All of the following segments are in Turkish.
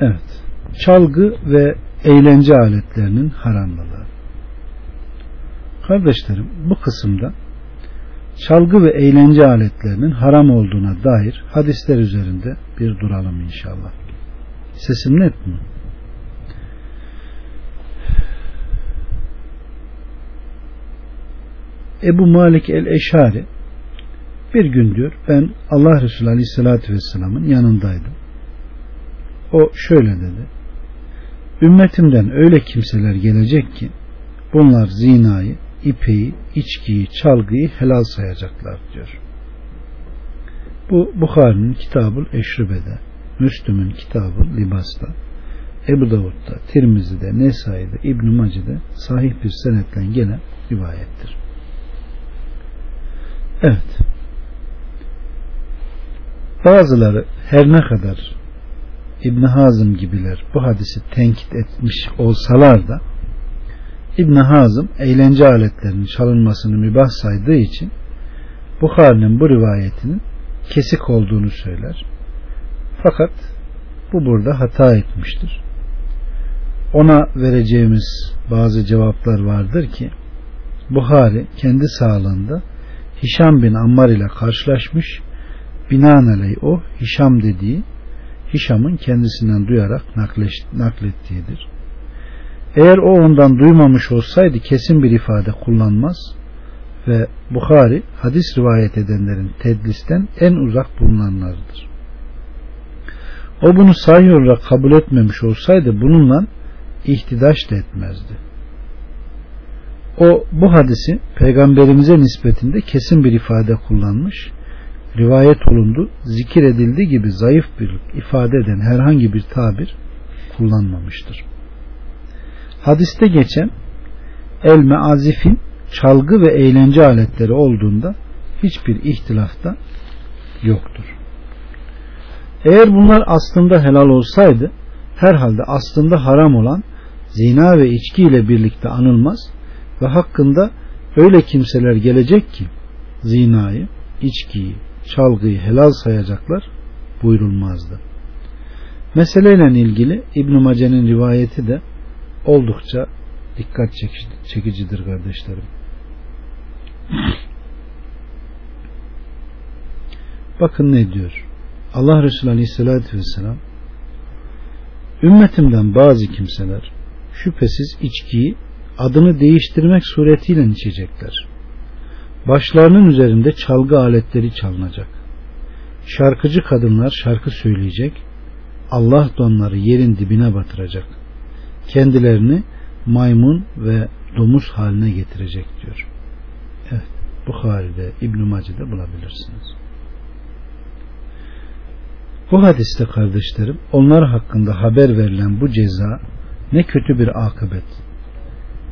Evet. Çalgı ve eğlence aletlerinin haramlılığı. Kardeşlerim bu kısımda çalgı ve eğlence aletlerinin haram olduğuna dair hadisler üzerinde bir duralım inşallah. Sesim net mi? Ebu Malik el-Eşari bir gün diyor ben Allah Resulü Aleyhisselatü Vesselam'ın yanındaydım. O şöyle dedi. Ümmetimden öyle kimseler gelecek ki bunlar zinayı, ipeyi, içkiyi, çalgıyı helal sayacaklar diyor. Bu Bukhari'nin kitabı Eşribe'de, Müslüm'ün kitabı Libas'ta, Ebu Davud'da, Tirmizi'de, Nesai'de, İbn-i Mace'de sahih bir senetle gelen rivayettir. Evet. Bazıları her ne kadar İbn Hazım gibiler bu hadisi tenkit etmiş olsalar da İbn Hazım eğlence aletlerinin çalınmasını mübah saydığı için Bukhari'nin bu rivayetinin kesik olduğunu söyler. Fakat bu burada hata etmiştir. Ona vereceğimiz bazı cevaplar vardır ki Buhari kendi sağlığında Hişam bin Ammar ile karşılaşmış binaenaleyh o Hişam dediği Hişam'ın kendisinden duyarak naklettiğidir. Eğer o ondan duymamış olsaydı kesin bir ifade kullanmaz ve Bukhari hadis rivayet edenlerin tedlisten en uzak bulunanlarıdır. O bunu sahih olarak kabul etmemiş olsaydı bununla ihtidaş da etmezdi. O bu hadisi peygamberimize nispetinde kesin bir ifade kullanmış rivayet olundu, zikir edildiği gibi zayıf bir ifade eden herhangi bir tabir kullanmamıştır. Hadiste geçen el meazifin çalgı ve eğlence aletleri olduğunda hiçbir ihtilafta yoktur. Eğer bunlar aslında helal olsaydı herhalde aslında haram olan zina ve içki ile birlikte anılmaz ve hakkında öyle kimseler gelecek ki zinayı, içkiyi, çalgıyı helal sayacaklar buyurulmazdı. Meseleyle ilgili İbn Mace'nin rivayeti de oldukça dikkat çekicidir kardeşlerim. Bakın ne diyor. Allah Resulü Aleyhisselatü Vesselam ümmetimden bazı kimseler şüphesiz içkiyi adını değiştirmek suretiyle içecekler. Başlarının üzerinde çalgı aletleri çalınacak. Şarkıcı kadınlar şarkı söyleyecek. Allah da onları yerin dibine batıracak. Kendilerini maymun ve domuz haline getirecek diyor. Evet. Bukhari'de, İbn-i Mace'de bulabilirsiniz. Bu hadiste kardeşlerim onlar hakkında haber verilen bu ceza ne kötü bir akıbet.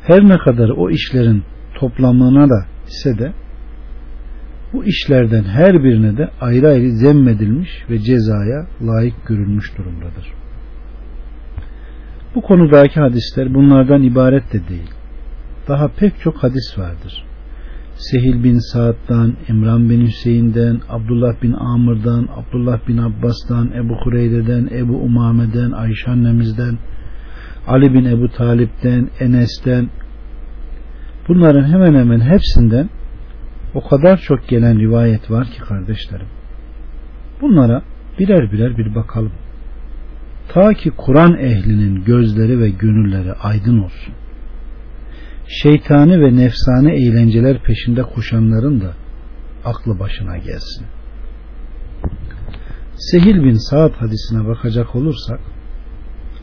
Her ne kadar o işlerin toplamına da ise de bu işlerden her birine de ayrı ayrı zemmedilmiş ve cezaya layık görülmüş durumdadır. Bu konudaki hadisler bunlardan ibaret de değil. Daha pek çok hadis vardır. Sehil bin Sa'd'dan, İmran bin Hüseyin'den, Abdullah bin Amr'dan, Abdullah bin Abbas'tan, Ebu Hureyre'den, Ebu Umame'den, Ayşe annemizden, Ali bin Ebu Talip'ten, Enes'ten, bunların hemen hemen hepsinden o kadar çok gelen rivayet var ki kardeşlerim. Bunlara birer birer bir bakalım. Ta ki Kur'an ehlinin gözleri ve gönülleri aydın olsun. Şeytani ve nefsane eğlenceler peşinde koşanların da aklı başına gelsin. Sehil bin Sa'd hadisine bakacak olursak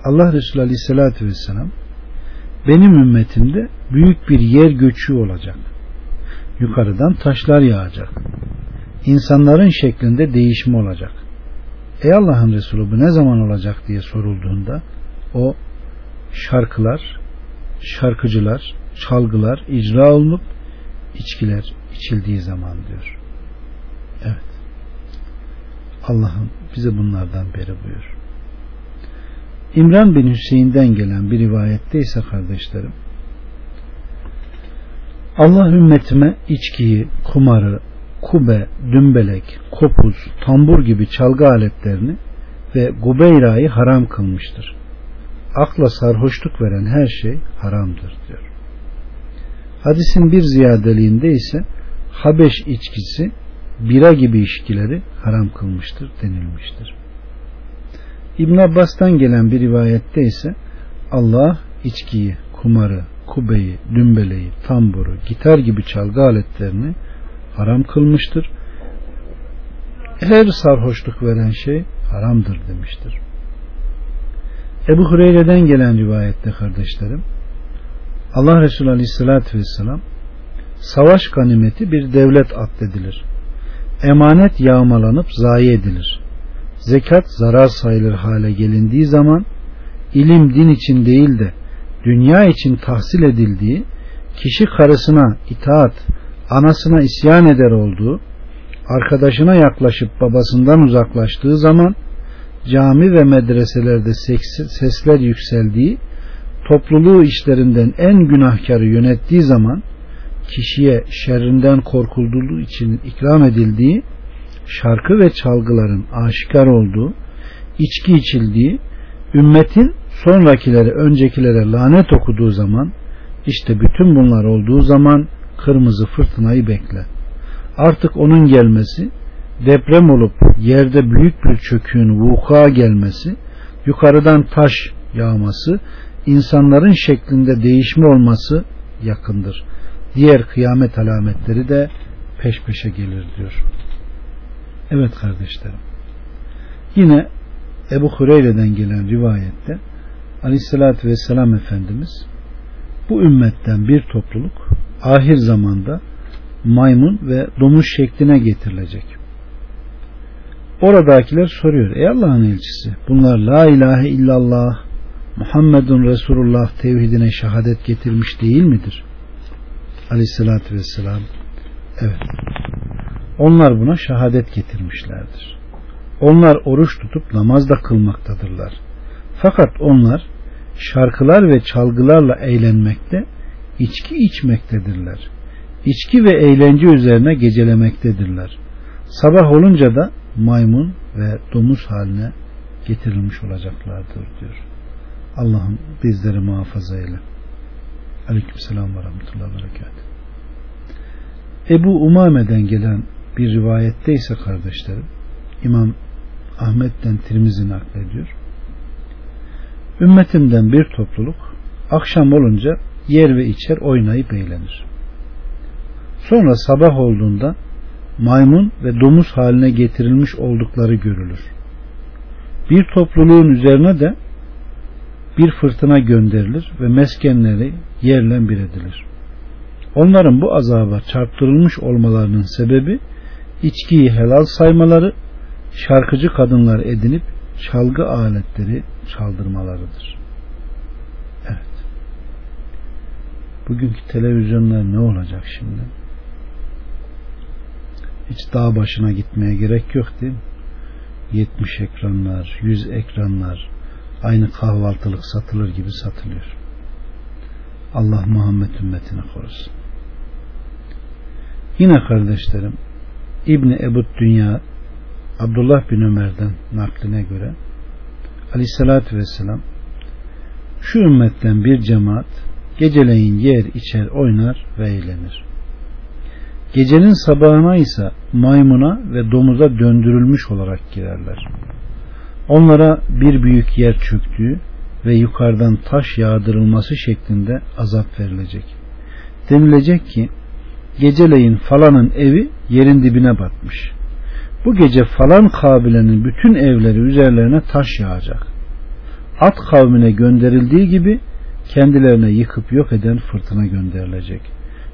Allah Resulü Aleyhisselatü Vesselam benim ümmetimde büyük bir yer göçü olacak yukarıdan taşlar yağacak. İnsanların şeklinde değişme olacak. Ey Allah'ın Resulü bu ne zaman olacak diye sorulduğunda o şarkılar, şarkıcılar, çalgılar icra olunup içkiler içildiği zaman diyor. Evet. Allah'ım bize bunlardan beri buyur. İmran bin Hüseyin'den gelen bir rivayette ise kardeşlerim Allah ümmetime içkiyi, kumarı, kube, dümbelek, kopuz, tambur gibi çalgı aletlerini ve Gubeyra'yı haram kılmıştır. Akla sarhoşluk veren her şey haramdır diyor. Hadisin bir ziyadeliğinde ise Habeş içkisi bira gibi içkileri haram kılmıştır denilmiştir. İbn Abbas'tan gelen bir rivayette ise Allah içkiyi, kumarı, kubeyi, dümbeleyi, tamburu, gitar gibi çalgı aletlerini haram kılmıştır. Her sarhoşluk veren şey haramdır demiştir. Ebu Hureyre'den gelen rivayette kardeşlerim Allah Resulü Aleyhisselatü Vesselam savaş ganimeti bir devlet addedilir. Emanet yağmalanıp zayi edilir. Zekat zarar sayılır hale gelindiği zaman ilim din için değil de dünya için tahsil edildiği, kişi karısına itaat, anasına isyan eder olduğu, arkadaşına yaklaşıp babasından uzaklaştığı zaman cami ve medreselerde sesler yükseldiği, topluluğu işlerinden en günahkarı yönettiği zaman kişiye şerrinden korkulduğu için ikram edildiği, şarkı ve çalgıların aşikar olduğu, içki içildiği, ümmetin sonrakileri öncekilere lanet okuduğu zaman işte bütün bunlar olduğu zaman kırmızı fırtınayı bekle. Artık onun gelmesi deprem olup yerde büyük bir çöküğün vuku'a gelmesi, yukarıdan taş yağması, insanların şeklinde değişme olması yakındır. Diğer kıyamet alametleri de peş peşe gelir diyor. Evet kardeşlerim. Yine Ebu Hureyre'den gelen rivayette Aleyhisselatü Vesselam Efendimiz bu ümmetten bir topluluk ahir zamanda maymun ve domuz şekline getirilecek. Oradakiler soruyor. Ey Allah'ın elçisi bunlar la ilahe illallah Muhammedun Resulullah tevhidine şehadet getirmiş değil midir? Aleyhissalatü vesselam evet. Onlar buna şehadet getirmişlerdir. Onlar oruç tutup namaz da kılmaktadırlar. Fakat onlar şarkılar ve çalgılarla eğlenmekte, içki içmektedirler. İçki ve eğlence üzerine gecelemektedirler. Sabah olunca da maymun ve domuz haline getirilmiş olacaklardır diyor. Allah'ım bizleri muhafaza eyle. Aleyküm selam ve rahmetullahi berekat. Ebu Umame'den gelen bir rivayette ise kardeşlerim İmam Ahmet'ten Tirmizi naklediyor. Ümmetimden bir topluluk akşam olunca yer ve içer oynayıp eğlenir. Sonra sabah olduğunda maymun ve domuz haline getirilmiş oldukları görülür. Bir topluluğun üzerine de bir fırtına gönderilir ve meskenleri yerle bir edilir. Onların bu azaba çarptırılmış olmalarının sebebi içkiyi helal saymaları, şarkıcı kadınlar edinip çalgı aletleri çaldırmalarıdır. Evet. Bugünkü televizyonlar ne olacak şimdi? Hiç dağ başına gitmeye gerek yok değil mi? 70 ekranlar, 100 ekranlar aynı kahvaltılık satılır gibi satılıyor. Allah Muhammed ümmetini korusun. Yine kardeşlerim İbni Ebu Dünya Abdullah bin Ömer'den nakline göre Aleyhisselatü Vesselam şu ümmetten bir cemaat geceleyin yer içer oynar ve eğlenir. Gecenin sabahına ise maymuna ve domuza döndürülmüş olarak girerler. Onlara bir büyük yer çöktüğü ve yukarıdan taş yağdırılması şeklinde azap verilecek. Denilecek ki geceleyin falanın evi yerin dibine batmış. Bu gece falan kabilenin bütün evleri üzerlerine taş yağacak. At kavmine gönderildiği gibi kendilerine yıkıp yok eden fırtına gönderilecek.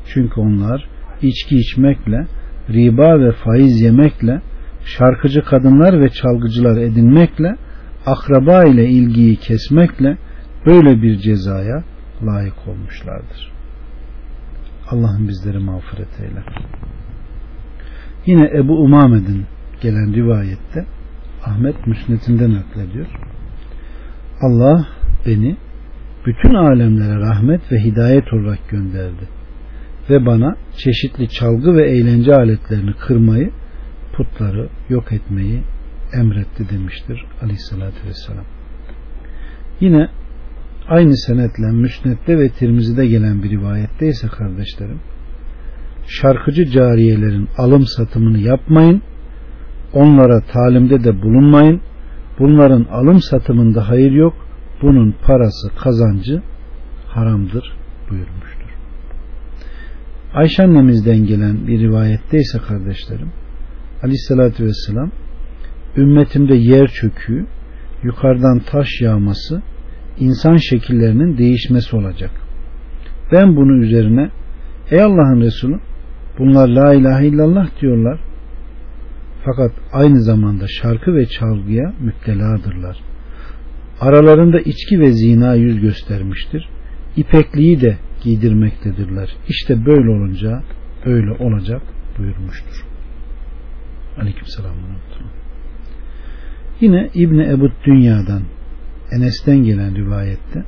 Çünkü onlar içki içmekle, riba ve faiz yemekle, şarkıcı kadınlar ve çalgıcılar edinmekle, akraba ile ilgiyi kesmekle böyle bir cezaya layık olmuşlardır. Allah'ın bizleri mağfiret eyle. Yine Ebu Umame'den gelen rivayette Ahmet Müsnet'inden naklediyor. Allah beni bütün alemlere rahmet ve hidayet olarak gönderdi ve bana çeşitli çalgı ve eğlence aletlerini kırmayı, putları yok etmeyi emretti demiştir aleyhissalatü vesselam. Yine aynı senetle Müsned'de ve Tirmizi'de gelen bir rivayette ise kardeşlerim şarkıcı cariyelerin alım satımını yapmayın onlara talimde de bulunmayın bunların alım satımında hayır yok bunun parası kazancı haramdır buyurmuştur. Ayşe annemizden gelen bir rivayette ise kardeşlerim aleyhissalatü vesselam ümmetimde yer çöküğü yukarıdan taş yağması insan şekillerinin değişmesi olacak. Ben bunun üzerine ey Allah'ın Resulü bunlar la ilahe illallah diyorlar. Fakat aynı zamanda şarkı ve çalgıya müpteladırlar. Aralarında içki ve zina yüz göstermiştir. İpekliği de giydirmektedirler. İşte böyle olunca öyle olacak buyurmuştur. Aleykümselam. Yine İbni Ebu Dünya'dan Enes'ten gelen rivayette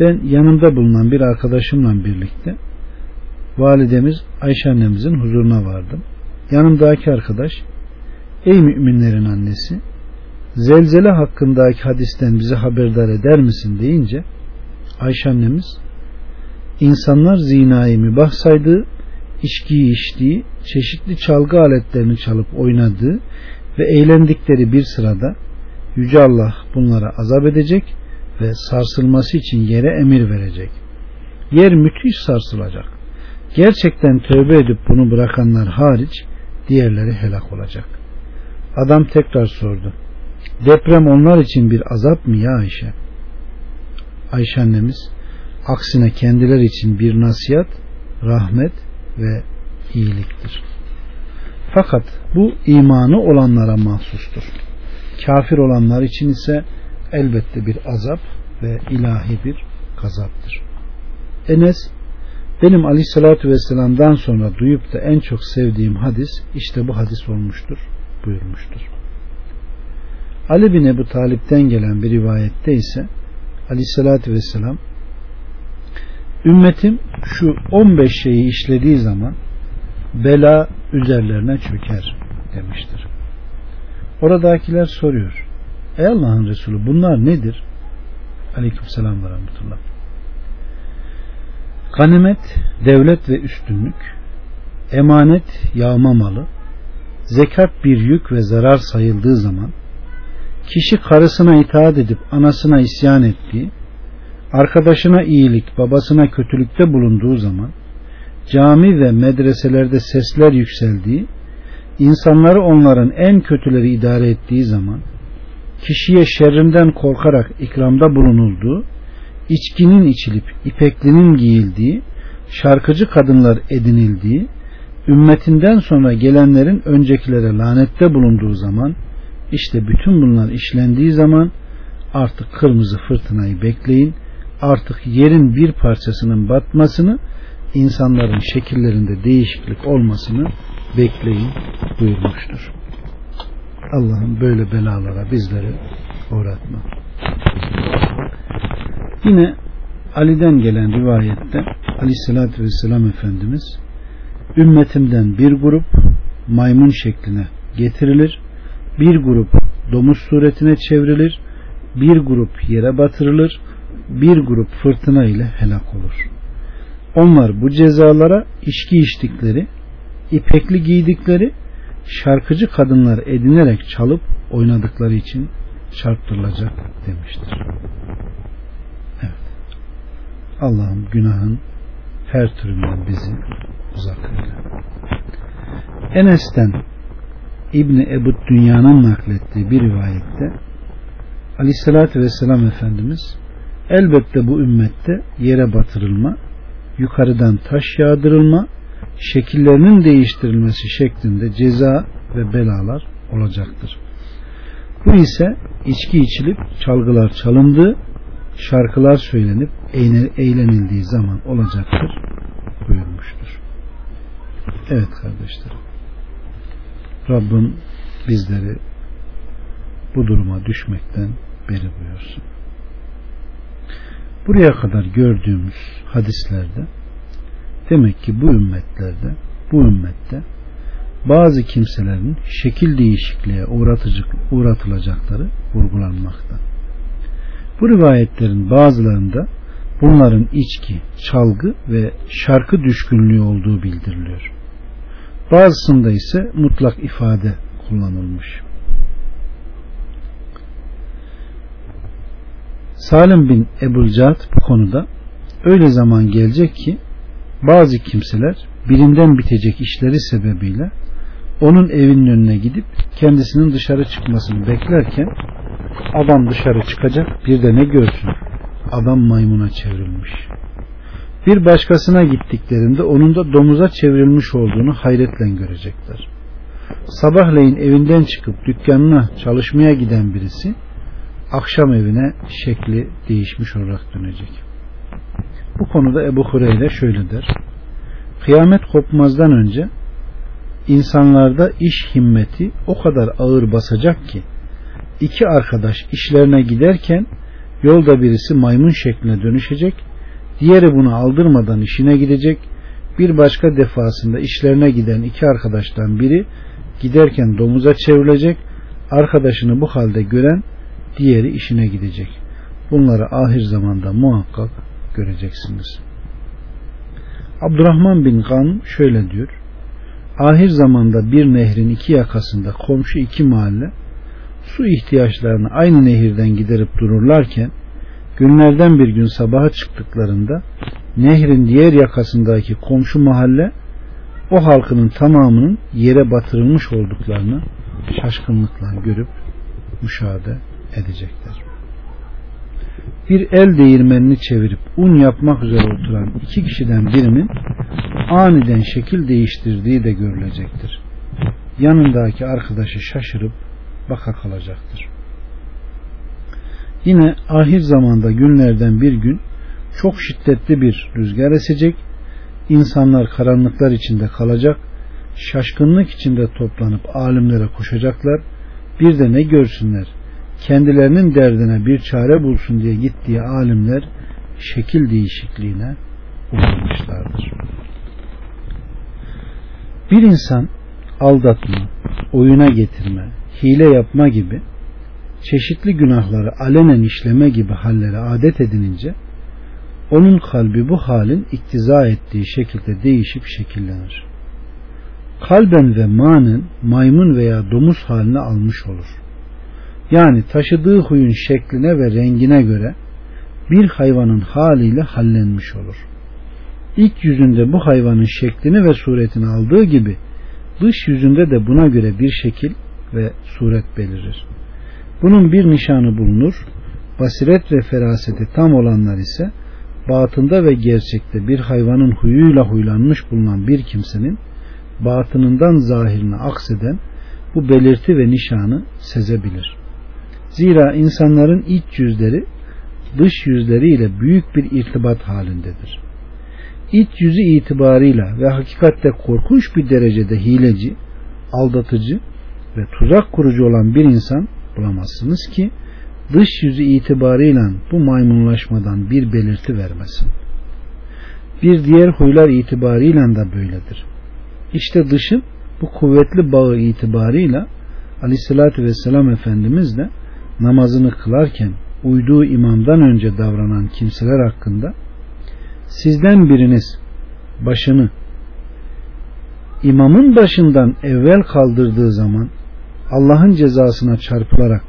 ben yanımda bulunan bir arkadaşımla birlikte validemiz Ayşe annemizin huzuruna vardım. Yanımdaki arkadaş ey müminlerin annesi zelzele hakkındaki hadisten bizi haberdar eder misin deyince Ayşe annemiz insanlar zinayı mübah saydığı, içkiyi içtiği, çeşitli çalgı aletlerini çalıp oynadığı ve eğlendikleri bir sırada Yüce Allah bunlara azap edecek ve sarsılması için yere emir verecek. Yer müthiş sarsılacak. Gerçekten tövbe edip bunu bırakanlar hariç diğerleri helak olacak. Adam tekrar sordu. Deprem onlar için bir azap mı ya Ayşe? Ayşe annemiz aksine kendiler için bir nasihat, rahmet ve iyiliktir. Fakat bu imanı olanlara mahsustur. Kafir olanlar için ise elbette bir azap ve ilahi bir gazaptır. Enes benim aleyhissalatü vesselam'dan sonra duyup da en çok sevdiğim hadis işte bu hadis olmuştur buyurmuştur. Ali bin Ebu Talip'ten gelen bir rivayette ise aleyhissalatü vesselam ümmetim şu 15 şeyi işlediği zaman bela üzerlerine çöker demiştir. Oradakiler soruyor. Ey Allah'ın Resulü bunlar nedir? Aleyküm selam ve rahmetullah. Ganimet, devlet ve üstünlük, emanet, yağma malı, zekat bir yük ve zarar sayıldığı zaman, kişi karısına itaat edip anasına isyan ettiği, arkadaşına iyilik, babasına kötülükte bulunduğu zaman, cami ve medreselerde sesler yükseldiği, insanları onların en kötüleri idare ettiği zaman, kişiye şerrinden korkarak ikramda bulunulduğu, içkinin içilip ipeklinin giyildiği, şarkıcı kadınlar edinildiği, ümmetinden sonra gelenlerin öncekilere lanette bulunduğu zaman, işte bütün bunlar işlendiği zaman artık kırmızı fırtınayı bekleyin, artık yerin bir parçasının batmasını insanların şekillerinde değişiklik olmasını bekleyin buyurmuştur. Allah'ım böyle belalara bizleri uğratma. Yine Ali'den gelen rivayette Aleyhisselatü Vesselam Efendimiz ümmetimden bir grup maymun şekline getirilir, bir grup domuz suretine çevrilir, bir grup yere batırılır, bir grup fırtına ile helak olur. Onlar bu cezalara içki içtikleri, ipekli giydikleri, şarkıcı kadınlar edinerek çalıp oynadıkları için çarptırılacak demiştir. Allah'ım günahın her türünden bizi uzak eyle. Enes'ten İbni Ebu Dünya'nın naklettiği bir rivayette Aleyhisselatü Vesselam Efendimiz elbette bu ümmette yere batırılma yukarıdan taş yağdırılma, şekillerinin değiştirilmesi şeklinde ceza ve belalar olacaktır. Bu ise içki içilip çalgılar çalındığı, şarkılar söylenip eğlenildiği zaman olacaktır buyurmuştur. Evet kardeşlerim. Rabbim bizleri bu duruma düşmekten beri buyursun. Buraya kadar gördüğümüz hadislerde demek ki bu ümmetlerde bu ümmette bazı kimselerin şekil değişikliğe uğratıcı, uğratılacakları vurgulanmakta. Bu rivayetlerin bazılarında bunların içki, çalgı ve şarkı düşkünlüğü olduğu bildiriliyor. Bazısında ise mutlak ifade kullanılmış. Salim bin Ebul Cad bu konuda öyle zaman gelecek ki bazı kimseler birinden bitecek işleri sebebiyle onun evinin önüne gidip kendisinin dışarı çıkmasını beklerken adam dışarı çıkacak bir de ne görsün? Adam maymuna çevrilmiş. Bir başkasına gittiklerinde onun da domuza çevrilmiş olduğunu hayretle görecekler. Sabahleyin evinden çıkıp dükkanına çalışmaya giden birisi akşam evine şekli değişmiş olarak dönecek. Bu konuda Ebu Hureyre şöyle der. Kıyamet kopmazdan önce insanlarda iş himmeti o kadar ağır basacak ki iki arkadaş işlerine giderken yolda birisi maymun şekline dönüşecek diğeri bunu aldırmadan işine gidecek. Bir başka defasında işlerine giden iki arkadaştan biri giderken domuza çevrilecek arkadaşını bu halde gören diğeri işine gidecek. Bunları ahir zamanda muhakkak göreceksiniz. Abdurrahman bin Kan şöyle diyor. Ahir zamanda bir nehrin iki yakasında komşu iki mahalle su ihtiyaçlarını aynı nehirden giderip dururlarken günlerden bir gün sabaha çıktıklarında nehrin diğer yakasındaki komşu mahalle o halkının tamamının yere batırılmış olduklarını şaşkınlıkla görüp müşahede edecekler. Bir el değirmenini çevirip un yapmak üzere oturan iki kişiden birinin aniden şekil değiştirdiği de görülecektir. Yanındaki arkadaşı şaşırıp baka kalacaktır. Yine ahir zamanda günlerden bir gün çok şiddetli bir rüzgar esecek, insanlar karanlıklar içinde kalacak, şaşkınlık içinde toplanıp alimlere koşacaklar, bir de ne görsünler, kendilerinin derdine bir çare bulsun diye gittiği alimler şekil değişikliğine uğramışlardır. Bir insan aldatma, oyuna getirme, hile yapma gibi çeşitli günahları alenen işleme gibi hallere adet edinince onun kalbi bu halin iktiza ettiği şekilde değişip şekillenir. Kalben ve manen maymun veya domuz haline almış olur. Yani taşıdığı huyun şekline ve rengine göre bir hayvanın haliyle hallenmiş olur. İlk yüzünde bu hayvanın şeklini ve suretini aldığı gibi dış yüzünde de buna göre bir şekil ve suret belirir. Bunun bir nişanı bulunur. Basiret ve feraseti tam olanlar ise batında ve gerçekte bir hayvanın huyuyla huylanmış bulunan bir kimsenin batınından zahirine akseden bu belirti ve nişanı sezebilir. Zira insanların iç yüzleri dış yüzleriyle büyük bir irtibat halindedir. İç yüzü itibarıyla ve hakikatte korkunç bir derecede hileci, aldatıcı ve tuzak kurucu olan bir insan bulamazsınız ki dış yüzü itibarıyla bu maymunlaşmadan bir belirti vermesin. Bir diğer huylar itibarıyla da böyledir. İşte dışın bu kuvvetli bağı itibarıyla Aleyhisselatü Vesselam Efendimiz de namazını kılarken uyduğu imamdan önce davranan kimseler hakkında sizden biriniz başını imamın başından evvel kaldırdığı zaman Allah'ın cezasına çarpılarak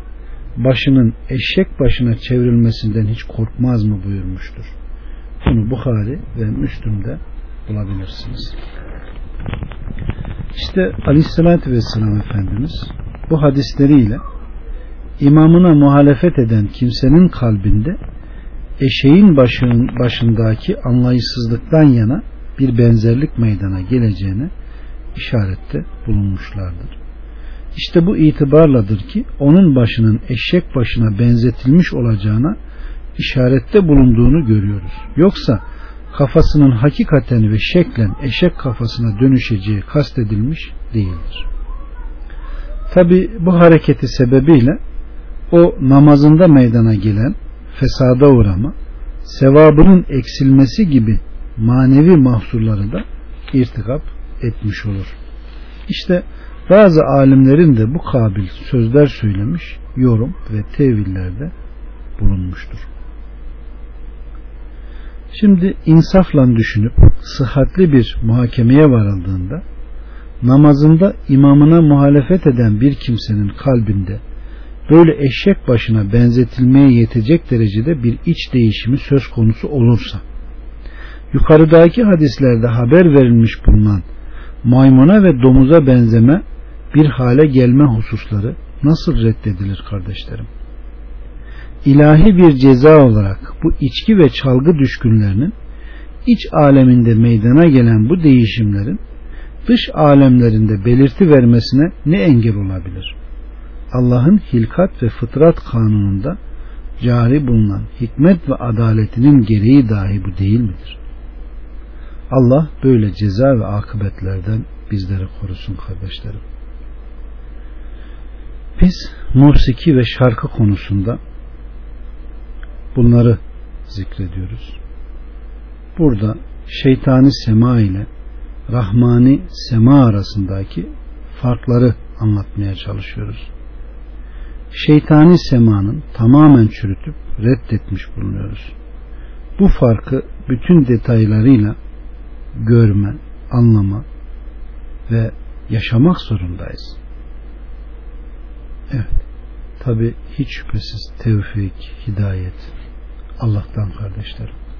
başının eşek başına çevrilmesinden hiç korkmaz mı buyurmuştur. Bunu Bukhari ve Müslüm'de bulabilirsiniz. İşte Aleyhisselatü Vesselam Efendimiz bu hadisleriyle imamına muhalefet eden kimsenin kalbinde eşeğin başının başındaki anlayışsızlıktan yana bir benzerlik meydana geleceğine işarette bulunmuşlardır. İşte bu itibarladır ki onun başının eşek başına benzetilmiş olacağına işarette bulunduğunu görüyoruz. Yoksa kafasının hakikaten ve şeklen eşek kafasına dönüşeceği kastedilmiş değildir. Tabi bu hareketi sebebiyle o namazında meydana gelen fesada uğrama, sevabının eksilmesi gibi manevi mahsurları da irtikap etmiş olur. İşte bazı alimlerin de bu kabil sözler söylemiş, yorum ve tevillerde bulunmuştur. Şimdi insafla düşünüp sıhhatli bir muhakemeye varıldığında namazında imamına muhalefet eden bir kimsenin kalbinde böyle eşek başına benzetilmeye yetecek derecede bir iç değişimi söz konusu olursa yukarıdaki hadislerde haber verilmiş bulunan maymuna ve domuza benzeme bir hale gelme hususları nasıl reddedilir kardeşlerim? İlahi bir ceza olarak bu içki ve çalgı düşkünlerinin iç aleminde meydana gelen bu değişimlerin dış alemlerinde belirti vermesine ne engel olabilir? Allah'ın hilkat ve fıtrat kanununda cari bulunan hikmet ve adaletinin gereği dahi bu değil midir? Allah böyle ceza ve akıbetlerden bizleri korusun kardeşlerim. Biz musiki ve şarkı konusunda bunları zikrediyoruz. Burada şeytani sema ile rahmani sema arasındaki farkları anlatmaya çalışıyoruz. Şeytani semanın tamamen çürütüp reddetmiş bulunuyoruz. Bu farkı bütün detaylarıyla görme, anlama ve yaşamak zorundayız. Evet. Tabi hiç şüphesiz tevfik, hidayet Allah'tan kardeşlerim.